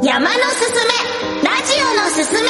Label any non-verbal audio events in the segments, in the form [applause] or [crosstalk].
山のすすめラジオのすすめ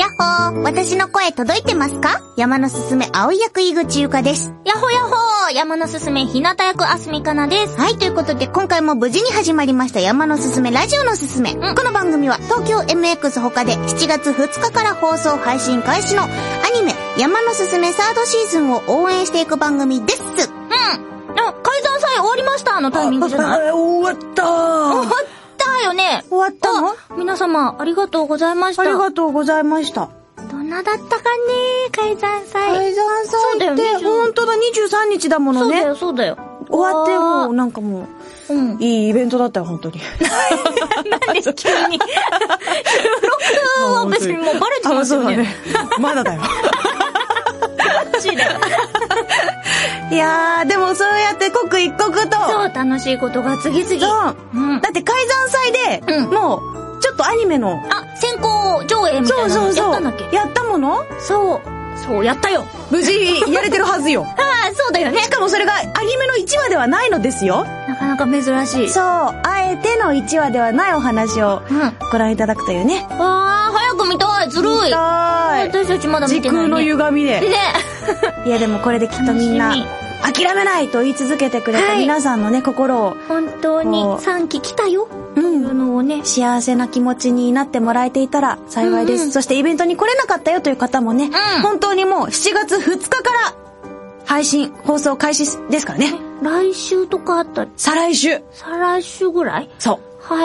やっほー私の声届いてますか？山のすすめ青い役井口ゆかです。やっほやっほー山のすすめひなた役あすみかなです。はい、ということで今回も無事に始まりました山のすすめラジオのすすめ。この番組は東京 MX 他で7月2日から放送配信開始のアニメ山のすすめサードシーズンを応援していく番組です。うん。あ、改ざん祭終わりましたあのタイミングじゃない？終わった終わったよね終わったの？あ皆様ありがとうございました。ありがとうございました。どんなだったかね改ざん祭。改ざんそうだよ祭って、ね本当だ、23日だものね。そうだよ、そうだよ。終わって、もう、う。なんかもうんう、。いいイベントだったよ、本当に。[laughs] なんで急に？収録は別にもうバレてますよね。まだだよ。マジで。いやー、でもそうやって刻一刻と、そう、楽しいことが次々。そううん。だって改ざん祭で、うんもう、ちょっとアニメの、あ、先行上映みたそいうなのやったんだっけ、やったもの？そう。そう、やったよ。無事やれてるはずよ。[laughs] ああ、そうだよねし。かもそれがアニメの1話ではないのですよ。なかなか珍しい。そう、あえての1話ではないお話をご覧いただくというね。あ、早く見たい。ずるい。見たい。私たちまだ見時てない、ね。空の歪みで。ね。いやでもこれできっとみんな諦めないと言い続けてくれたはい皆さんのね、心を、本当にこう3期来たよ。う、というんのをね。幸せな気持ちになってもらえていたら幸いです。うんうんそしてイベントに来れなかったよという方もね、うん本当にもう7月2日から配信、放送開始ですからね。来週とかあった？り、再来週。再来週ぐらい？そう。は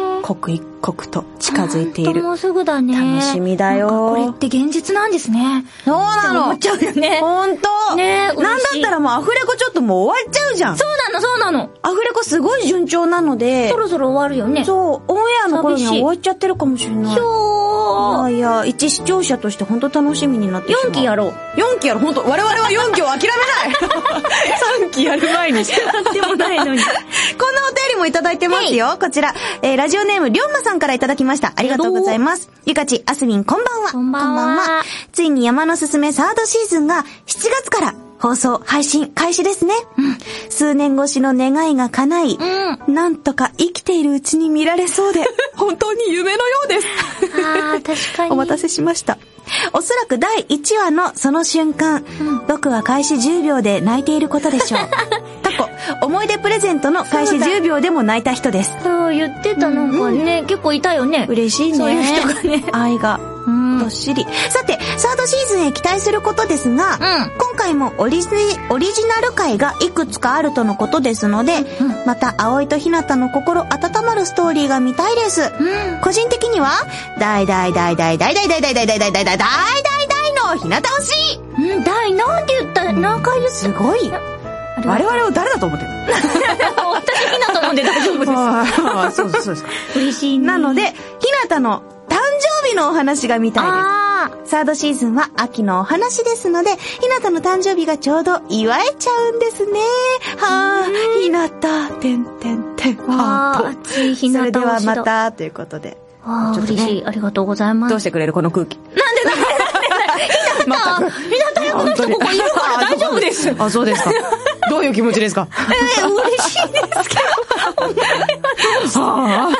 えー。刻一刻と近づいている。もうすぐだね。楽しみだよこれって現実なんですね。そうなの思っちゃうよね。ほんとねえなんだったらもうアフレコちょっともう終わっちゃうじゃん。そうなの、そうなの。アフレコすごい順調なのでそ、ろそろ終わるよね。そう、オンエアの頃には終わっちゃってるかもしれない。ひょー。いやいや、一視聴者として本当楽しみになってしまう。4期やろう。4期やる、本当我々は4期を諦めない [laughs] !3 期やる前に。でもないのに。こんなお便りもいただいてますよ。こちら、えーラジオネーム、りょうまさんからいただきました。ありがとうございます。ゆかち、あすみん、こんばんは。こんばんはついに山のすすめサードシーズンが7月から放送、配信、開始ですね。数年越しの願いが叶い、うん。なんとか生きているうちに見られそうで、[laughs] 本当に夢のようです。あー、確かに。お待たせしました。おそらく第1話のその瞬間、僕は開始10秒で泣いていることでしょう。[laughs] 過去、思い出プレゼントの開始10秒でも泣いた人です。そう言ってた、なんかね、結構いたよね。嬉しいね。そういう人がね。愛が、うん。どっしり。さて、サードシーズンへ期待することですが、うん今回もオリジオリジナル回がいくつかあるとのことですので、うんまた葵とひなたの心温まるストーリーが見たいです。うん。個人的には、大大大大大大大大大大大大大大大大大のひなた推しうん、大、なんて言った何回言ったすごい。我々を誰だと思ってる私、ひなたなんで大丈夫です。[laughs] ああ、そうです、そうです。嬉しいね。なので、ひなたの誕生日のお話が見たいです。あサードシーズンは秋のお話ですので、ひなたの誕生日がちょうど祝えちゃうんですね。はぁ、ひなた、てんてんてん、ー。あー、ハート。熱いひなたそれではま。た、ということで。あー、ちょっとね嬉しい。ありがとうございます。してくれるこの空気？なんでなんでなんでひなた、ひなた役の人ここいるから大丈夫です。あ、そうですか。どういう気持ちですかえー、嬉しいですけど。はあ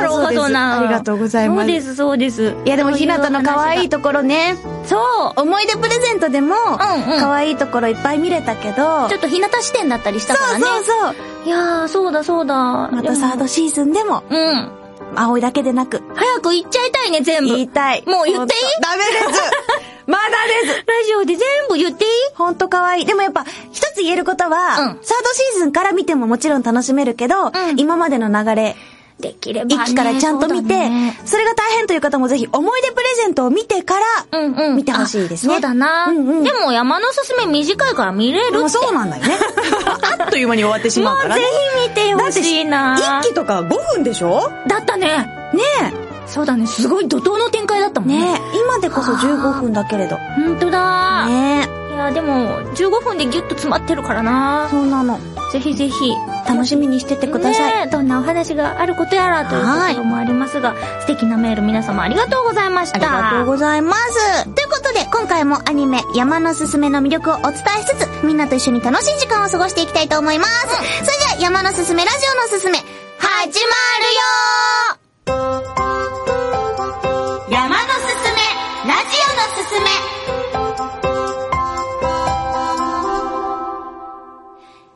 だろうが、あそうですそんな。ありがとうございますそうです、そうです。いやでもひなたの可愛いと。ところね、そう。思い出プレゼントでも、うんうん可愛いところいっぱい見れたけど、ちょっとひなた視点だったりしたからね。そうそうそう。いやー、そうだそうだ。またサードシーズンでも、うん。葵だけでなく、早く言っちゃいたいね、全部。言いたい。もう言っていい？ダメです [laughs] まだですラジオで全部言っていい？ほんと可愛い。でもやっぱ、一つ言えることは、うんサードシーズンから見てももちろん楽しめるけど、ん今までの流れ、できればね。一期からちゃんと見て、そねそれが大変という方もぜひ思い出プレゼントを見てから、うんうん。見てほしいですねあそうだな。うんうんでも山のすすめ短いから見れる？って。そうなんだよね。[laughs] あっという間に終わってしまうからね。もうぜひ見てほしいな。一期とか5分でしょ？だったね。ねそうだね。すごい怒涛の展開だったえ。もんね。ねえ。今でこそ15分だけれど。ほんとだ。ねいや、でも、15分でギュッと詰まってるからなえ。。そうなの。ぜひぜひ。楽しみにしててください。ねえどんなお話があることやらというところもありますが、素敵なメール皆様ありがとうございました。ありがとうございます。ということで、今回もアニメ、山のすすめの魅力をお伝えしつつ、みんなと一緒に楽しい時間を過ごしていきたいと思います。それじゃあ、山のすすめ、ラジオのすすめ、始まるよ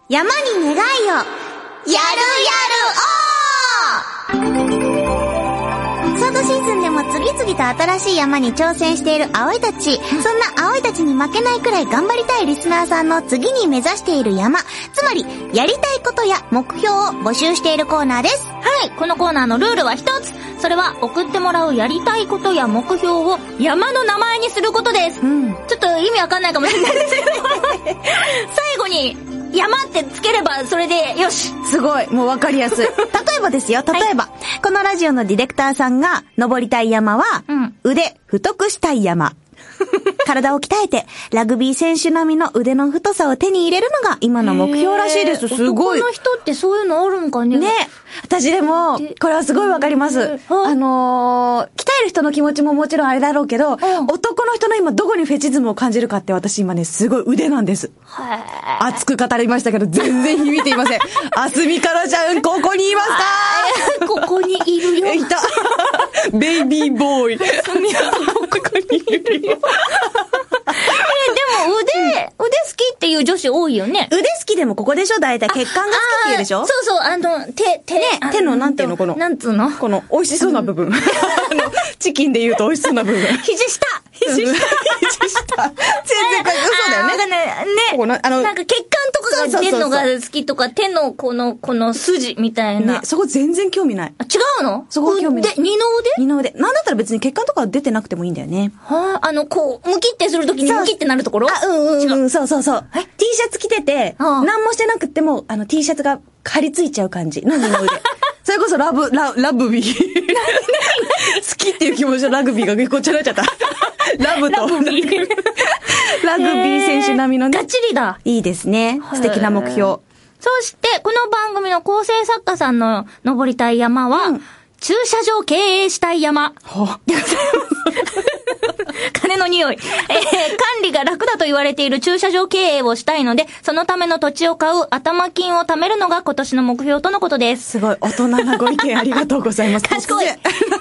山に願いを、やるやるおーサードシーズンでも次々と新しい山に挑戦している葵たち。そんな葵たちに負けないくらい頑張りたいリスナーさんの次に目指している山。つまり、やりたいことや目標を募集しているコーナーです。はい、このコーナーのルールは一つ。それは送ってもらうやりたいことや目標を山の名前にすることです。うん。ちょっと意味わかんないかもしれないですけど、[laughs] 最後に山ってつければそれでよし。すごい。もうわかりやすい。[laughs] 例えばですよ、例えば、このラジオのディレクターさんが登りたい山は、うん腕太くしたい山。[laughs] 体を鍛えて、ラグビー選手並みの腕の太さを手に入れるのが今の目標らしいです。すごい男。の人ってそういうのあるんかね。ね私でも、これはすごいわかります。あのー、鍛える人の気持ちももちろんあれだろうけど、男の人の今どこにフェチズムを感じるかって私今ね、すごい腕なんです。は熱く語りましたけど、全然響いていません。[laughs] あすみからちゃん、ここにいますか？い。ここにいるよ。いた。ベイビーボーイ。[laughs] ここにいるよ。も腕、腕好きっていう女子多いよね。腕好きでもここでしょ？大体血管が好きって言うでしょ？そうそう、あの、手、手、あ手のなんていうの？このなんつうの？この美味しそうな部分。[laughs] あの、チキンで言うと美味しそうな部分。肘下肘下。肘下。[laughs] 全然これ嘘だよね。なんかね、ここのあのなんか血管が出るのが好きとか、手のこの、この筋みたいな。ね、そこ全然興味ない。あ違うの？そこ興味ない腕二の腕？二の腕。なんだったら別に血管とか出てなくてもいいんだよね。はあ、あの、こう、ムキってするときにムキってなるところ？あ、うんうん違うん、そうそうそう。T シャツ着てて、何もしてなくっても、あの T シャツが張り付いちゃう感じの二の腕。[laughs] それこそラブ、ラ、ラブビー。[laughs] 好きっていう気持ちのラグビーがごっちゃになっちゃった。[laughs] ラブと。ラグビー。ラグビー選手並みのねガッ。チリだ。いいですね。素敵な目標。そして、この番組の構成作家さんの登りたい山は、うん駐車場経営したい山。ほ [laughs] 金の匂い。えー管理が楽だと言われている駐車場経営をしたいので、そのための土地を買う頭金を貯めるのが今年の目標とのことです。すごい、大人なご意見ありがとうございます。賢い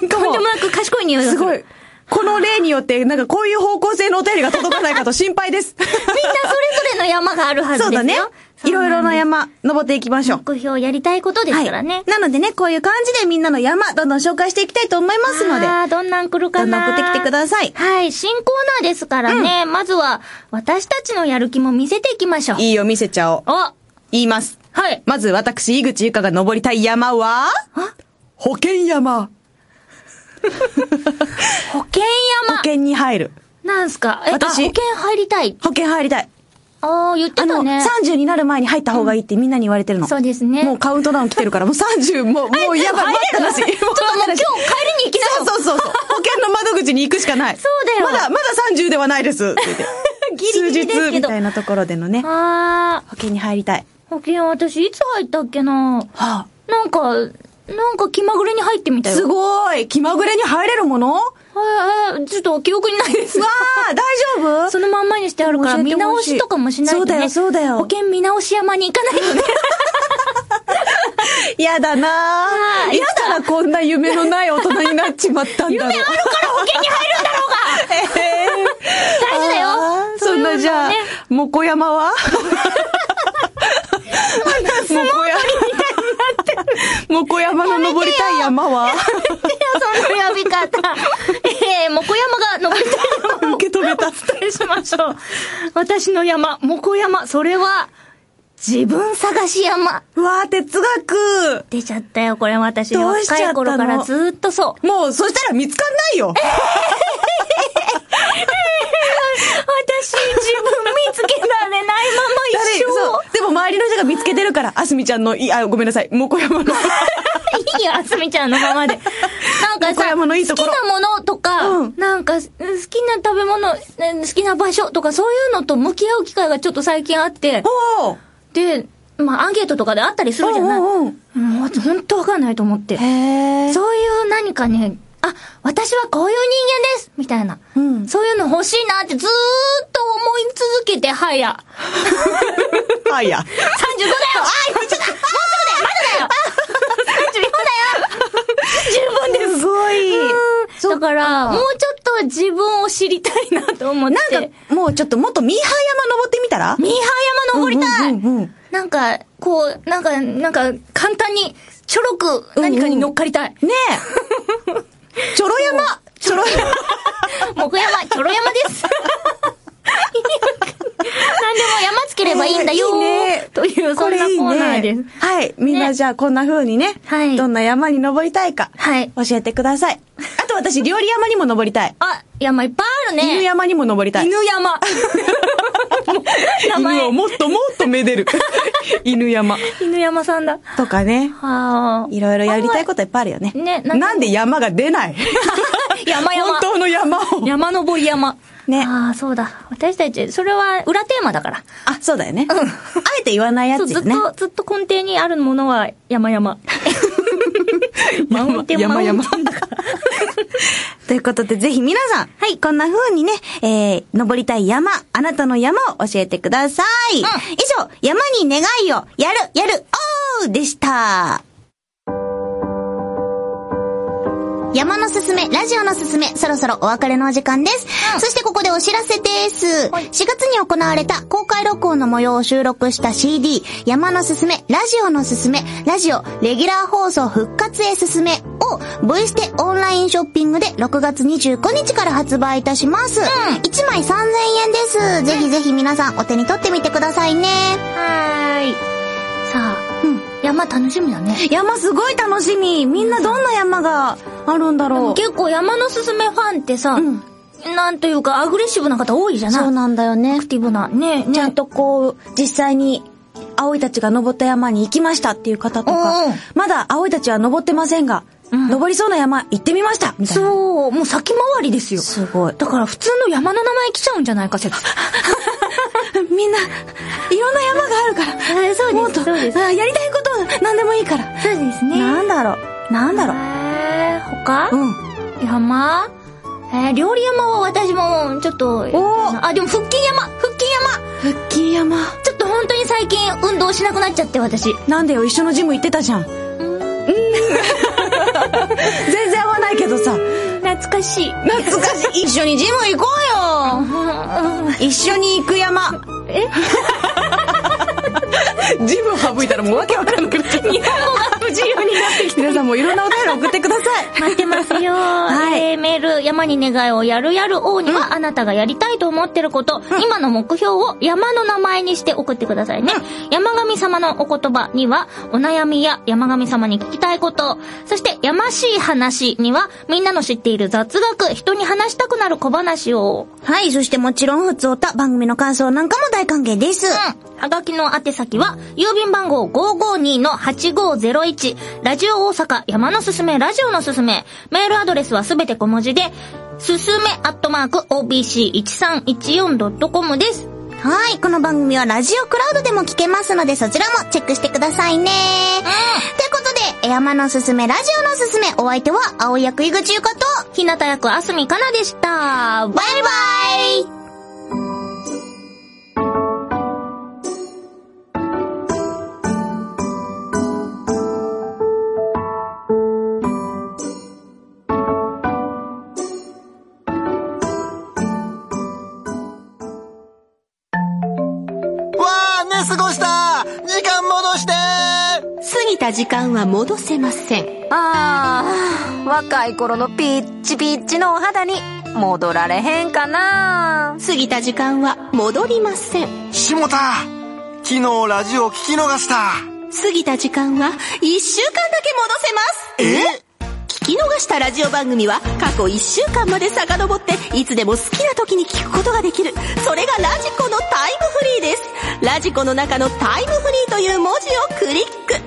とんでもなく賢い匂いがする。すごい。この例によって、なんかこういう方向性のお便りが届かないかと心配です。みんなそれぞれの山があるはずですよ。そうだね。いろいろな山、登っていきましょう。目標やりたいことですからね。なのでね、こういう感じでみんなの山、どんどん紹介していきたいと思いますので、あーどんなん来るかどんどんな送ってきてください。はい、新コーナーですからね、まずは、私たちのやる気も見せていきましょう。いいよ、見せちゃおう。お言います。はい。まず私、井口ゆかが登りたい山は、保険山。[laughs] 保険山。保険に入る。なんすか？え、私あ保険入りたい。保険入りたい。ああ、言ってあの、たね。30になる前に入った方がいいってみんなに言われてるの。そうですね。もうカウントダウン来てるから、もう30、もう、[laughs] もうやばい、待ったなし。ちょっともう今日帰りに行きなよ。[laughs] そうそうそうそう。保険の窓口に行くしかない。そうだよまだ、まだ30ではないです。って言って。ギリギリです。みたいなところでのね、あ保険に入りたい。ー、保険私いつ入ったっけなはなんか、なんか気まぐれに入ってみたあ、よ。すごい気まぐれに入れるもの？わはい、ちょっと記憶にないです。あ、大丈夫？[laughs] そのまんまにしてあるから、見直ほしとかもしないとね。そうだよそうだよ保険見直し山に行かないとね。[laughs] やだなぁ。はいいつからこんな夢のない大人になっちまったんだろう。夢あるから保険に入るんだろうが [laughs] 大事だよそんなじゃあ、もこ山は？もこ山。もこ山の登りたい山はその呼び方。ええもこ山が登りたい山を受け止めた。お伝えしましょう。私の山、もこ山、それは、自分探し山。うわー、哲学。出ちゃったよ、これ私。どうしちゃったの若い頃からずーっとそう。もう、そしたら見つかんないよ。私、自分見つけられないまま一そう。でも周りの人が見つけてるから、あすみちゃんの、いあ、ごめんなさい、もこ山の。生。[laughs] いいよ、あすみちゃんのままで。[laughs] なんか岡さ、好きなものとか、うんなんか、好きな食べ物、ね好きな場所とか、そういうのと向き合う機会がちょっと最近あって、で、まあ、アンケートとかであったりするじゃない。うんうんうんもう、ほんとわかんないと思って。そういう何かね、あ、私はこういう人間ですみたいな。うんそういうの欲しいなってずーっと思い続けて、はや。あ、いや。35だよあ、今ちょっともうすぐだよまだだよ !34 だよ十分ですすごい。だから、もうちょっと自分を知りたいなと思って。なんか、もうちょっともっとミーハー山登ってみたら？ミーハー山登りたい、うんうんうんなんか、こう、なんか、なんか、簡単に、ちょろく何かに乗っかりたい。ねえ。[laughs] ちょろ山ちょろ山 [laughs] 木山、ちょろ山です。[laughs] 何でも山つければいいんだよいいねという、そんなコーナーです。はい。みんなねじゃあこんな風にね。はいどんな山に登りたいか。はい。教えてください。あと私、[laughs] 料理山にも登りたい。あ、山いっぱいあるね。犬山にも登りたい。犬山。[laughs] 犬をもっともっとめでる。[laughs] 犬山。犬山さんだ。とかね。はあ。いろいろやりたいこといっぱいあるよね。ねなんで山が出ない？[laughs] 山山本。当の山を。山登り山。ねああ、そうだ。私たち、それは裏テーマだから。あ、そうだよね。あえて言わないやつよね。ずっと、ずっと根底にあるものは山々。マウンテン山々マウンテンだから。[laughs] ということで、ぜひ皆さん、はい、こんな風にね、えー、登りたい山、あなたの山を教えてください。以上、山に願いを、やる、やる、おーでした。山のすすめ、ラジオのすすめ、そろそろお別れのお時間です。そしてここでお知らせです。4月に行われた公開録音の模様を収録した CD、山のすすめ、ラジオのすすめ、ラジオ、レギュラー放送復活へすすめを、ボイステオンラインショッピングで6月25日から発売いたします。1枚3000円です。ぜひぜひ皆さんお手に取ってみてくださいね。はーい。さあ、うん。山楽しみだね。山すごい楽しみ。みんなどんな山があるんだろう。結構山のすすめファンってさ、うんなんというかアグレッシブな方多いじゃない？そうなんだよねアク。ティブな。ねねちゃんとこう、実際に、葵たちが登った山に行きましたっていう方とかまだ葵たちは登ってませんが、うん登りそうな山行ってみましたみたいな。そう、もう先回りですよ。すごい。だから普通の山の名前来ちゃうんじゃないか説。[laughs] みんな、いろんな山があるから。そうもっと、やりたいこと何でもいいから。そうですね。なんだろう。なんだろう。えー、他、うん。山？えー、料理山は私も、ちょっと、おあ、でも腹筋山腹筋山腹筋山。ちょっと本当に最近運動しなくなっちゃって、私。なんでよ、一緒のジム行ってたじゃん。全然合わないけどさ。懐かしい。懐かしい。一緒にジム行こうよ。[laughs] 一緒に行く山。え？[laughs] ジム省いたらもうわけわかんなくなっちゃった。日本語が不自由になってきた。皆さんもいろんなお便り送ってください。待ってますよ。はいえーメール、山に願いをやるやる王には、あなたがやりたいと思ってること、今の目標を山の名前にして送ってくださいね。山神様のお言葉には、お悩みや山神様に聞きたいこと、そして、やましい話には、みんなの知っている雑学、人に話したくなる小話を。はい、そしてもちろん、ふつおた、番組の感想なんかも大歓迎です。うん。はがきの宛先は、郵便番号552-8501、ラジオ大阪山のすすめラジオのすすめ、メールアドレスはすべて小文字で、すすめアットマーク OBC1314.com です。はい、この番組はラジオクラウドでも聞けますので、そちらもチェックしてくださいね。ということで、山のすすめ、ラジオのすすめ、お相手は、青役井口ゆかと、日向役あすみかなでした。バイバイ過ぎた時間は戻せません。ああ、若い頃のピッチピッチのお肌に戻られへんかな過ぎた時間は戻りません。下田昨日ラジオ聞き逃した過ぎた時間は一週間だけ戻せます。え？聞き逃したラジオ番組は過去1週間まで遡っていつでも好きな時に聞くことができる。それがラジコのタイムフリーです。ラジコの中のタイムフリーという文字をクリック。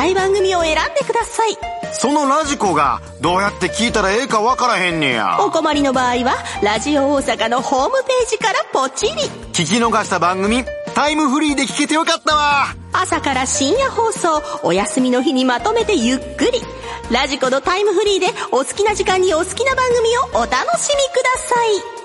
たい番組を選んでください。そのラジコがどうやって聞いたらええかわからへんねや。お困りの場合は、ラジオ大阪のホームページからポチリ。聞き逃した番組、タイムフリーで聞けてよかったわ。朝から深夜放送、お休みの日にまとめてゆっくり。ラジコのタイムフリーでお好きな時間にお好きな番組をお楽しみください。